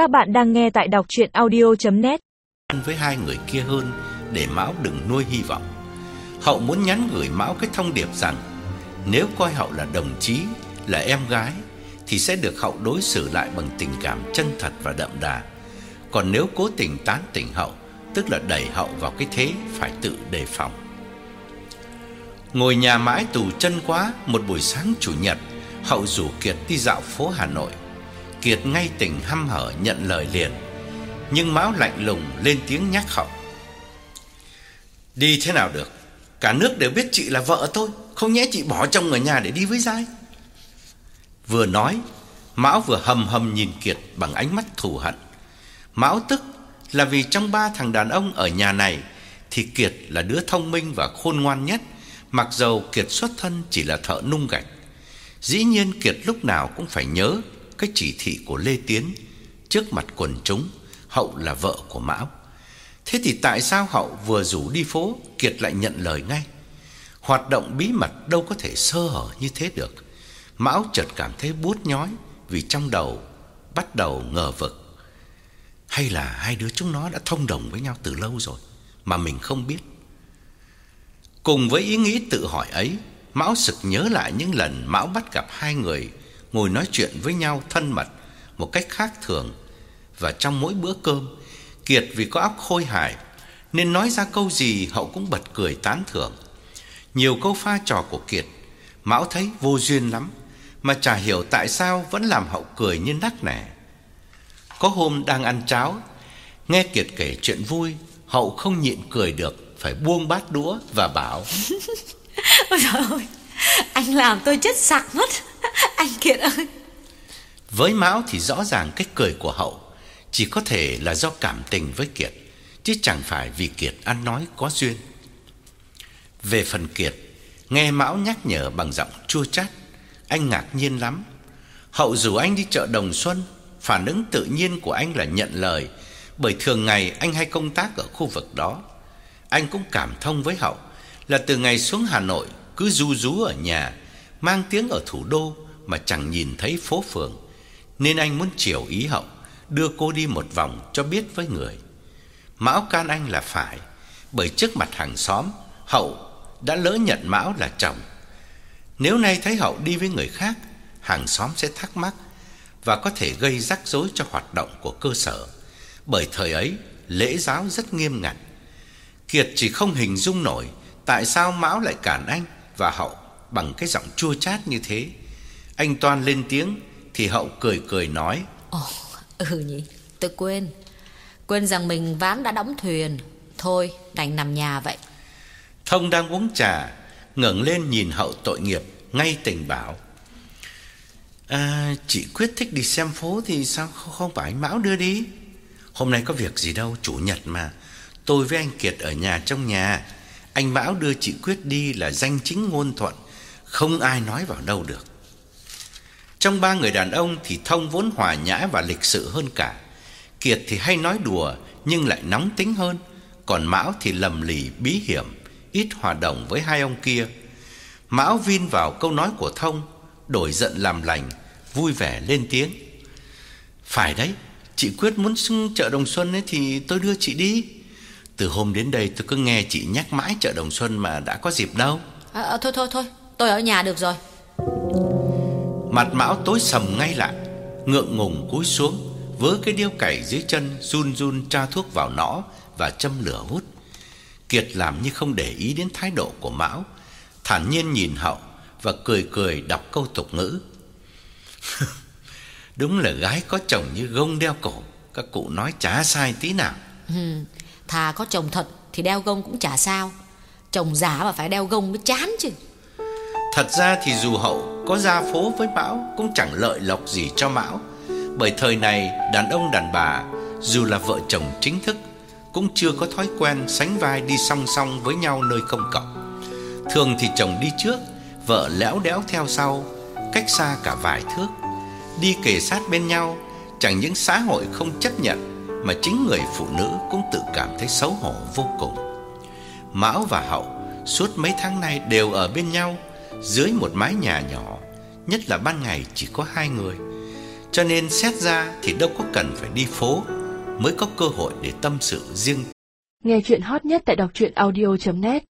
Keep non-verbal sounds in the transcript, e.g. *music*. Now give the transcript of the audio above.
Các bạn đang nghe tại đọc chuyện audio.net với hai người kia hơn để Mão đừng nuôi hy vọng. Hậu muốn nhắn gửi Mão cái thông điệp rằng nếu coi Hậu là đồng chí, là em gái thì sẽ được Hậu đối xử lại bằng tình cảm chân thật và đậm đà. Còn nếu cố tình tán tỉnh Hậu, tức là đẩy Hậu vào cái thế phải tự đề phòng. Ngồi nhà mãi tù chân quá, một buổi sáng chủ nhật, Hậu rủ Kiệt đi dạo phố Hà Nội. Kiệt ngay tỉnh hăm hở nhận lời liền. Nhưng Mão lạnh lùng lên tiếng nhắc Hậu. Đi thế nào được? Cả nước đều biết chị là vợ tôi, không nhẽ chị bỏ chồng ở nhà để đi với giai. Vừa nói, Mão vừa hầm hầm nhìn Kiệt bằng ánh mắt thù hận. Mão tức là vì trong ba thằng đàn ông ở nhà này thì Kiệt là đứa thông minh và khôn ngoan nhất, mặc dầu Kiệt xuất thân chỉ là thợ nung gạch. Dĩ nhiên Kiệt lúc nào cũng phải nhớ cái chỉ thị của Lê Tiến trước mặt quần chúng, Hậu là vợ của Mão. Thế thì tại sao Hậu vừa rủ đi phố, Kiệt lại nhận lời ngay? Hoạt động bí mật đâu có thể sơ hở như thế được. Mão chợt cảm thấy buốt nhói vì trong đầu bắt đầu ngờ vực. Hay là hai đứa chúng nó đã thông đồng với nhau từ lâu rồi mà mình không biết. Cùng với ý nghĩ tự hỏi ấy, Mão sực nhớ lại những lần Mão bắt gặp hai người ngồi nói chuyện với nhau thân mật một cách khác thường và trong mỗi bữa cơm, Kiệt vì có óc khôi hài nên nói ra câu gì Hậu cũng bật cười tán thưởng. Nhiều câu pha trò của Kiệt, Mão thấy vô duyên lắm, mà chả hiểu tại sao vẫn làm Hậu cười như nắc nẻ. Có hôm đang ăn cháo, nghe Kiệt kể chuyện vui, Hậu không nhịn cười được, phải buông bát đũa và bảo: *laughs* Ôi trời ơi, anh làm tôi chết sặc mất. *laughs* Anh Kiệt ơi. Với Mão thì rõ ràng cái cười của Hậu chỉ có thể là do cảm tình với Kiệt, chứ chẳng phải vì Kiệt ăn nói có duyên. Về phần Kiệt, nghe Mão nhắc nhở bằng giọng chua chát, anh ngạc nhiên lắm. Hậu rủ anh đi chợ Đồng Xuân, phản ứng tự nhiên của anh là nhận lời, bởi thường ngày anh hay công tác ở khu vực đó. Anh cũng cảm thông với Hậu là từ ngày xuống Hà Nội cứ du rú ở nhà, mang tiếng ở thủ đô mà chẳng nhìn thấy phố phường, nên anh muốn chiều ý Hậu, đưa cô đi một vòng cho biết với người. Mão can anh là phải, bởi trước mặt hàng xóm, Hậu đã lỡ nhận Mão là chồng. Nếu nay thấy Hậu đi với người khác, hàng xóm sẽ thắc mắc và có thể gây rắc rối cho hoạt động của cơ sở. Bởi thời ấy, lễ giáo rất nghiêm ngặt. Kiệt chỉ không hình dung nổi tại sao Mão lại cản anh và Hậu bằng cái giọng chua chát như thế. Anh toan lên tiếng thì Hậu cười cười nói: Ồ, ừ nhỉ, tôi quên. Quên rằng mình ván đã đóng thuyền. Thôi, đành nằm nhà vậy. Thông đang uống trà, ngẩng lên nhìn Hậu tội nghiệp, ngay tình bảo: À, chị quyết thích đi xem phố thì sao không phải anh Mão đưa đi? Hôm nay có việc gì đâu, chủ nhật mà. Tôi với anh Kiệt ở nhà trong nhà. Anh Mão đưa chị Quyết đi là danh chính ngôn thuận, không ai nói vào đâu được. Trong ba người đàn ông thì Thông vốn hòa nhã và lịch sự hơn cả. Kiệt thì hay nói đùa nhưng lại nóng tính hơn, còn Mão thì lầm lì bí hiểm, ít hòa đồng với hai ông kia. Mão vin vào câu nói của Thông, đổi giận làm lành, vui vẻ lên tiếng. Phải đấy, chị Quyết muốn chợ Đồng Xuân ấy thì tôi đưa chị đi. Từ hôm đến đây tôi cứ nghe chị nhắc mãi chợ Đồng Xuân mà đã có dịp đâu. À, à, thôi thôi thôi, tôi ở nhà được rồi. Mặt Mão tối sầm ngay lại, ngượng ngùng cúi xuống, vớ cái điếu cày dưới chân run run tra thuốc vào nõ và châm lửa hút. Kiệt làm như không để ý đến thái độ của Mão, thản nhiên nhìn Hậu và cười cười đọc câu tục ngữ. *laughs* Đúng là gái có chồng như gông đeo cổ, các cụ nói chả sai tí nào. Ừ, thà có chồng thật thì đeo gông cũng chả sao. Chồng giả mà phải đeo gông mới chán chứ. Thật ra thì dù Hậu có ra phố với Mão cũng chẳng lợi lộc gì cho Mão, bởi thời này đàn ông đàn bà dù là vợ chồng chính thức cũng chưa có thói quen sánh vai đi song song với nhau nơi công cộng. Thường thì chồng đi trước, vợ léo đẽo theo sau, cách xa cả vài thước. Đi kề sát bên nhau, chẳng những xã hội không chấp nhận mà chính người phụ nữ cũng tự cảm thấy xấu hổ vô cùng. Mão và Hậu suốt mấy tháng nay đều ở bên nhau dưới một mái nhà nhỏ, nhất là ban ngày chỉ có hai người. Cho nên xét ra thì đâu có cần phải đi phố mới có cơ hội để tâm sự riêng Nghe chuyện hot nhất tại đọc truyện audio.net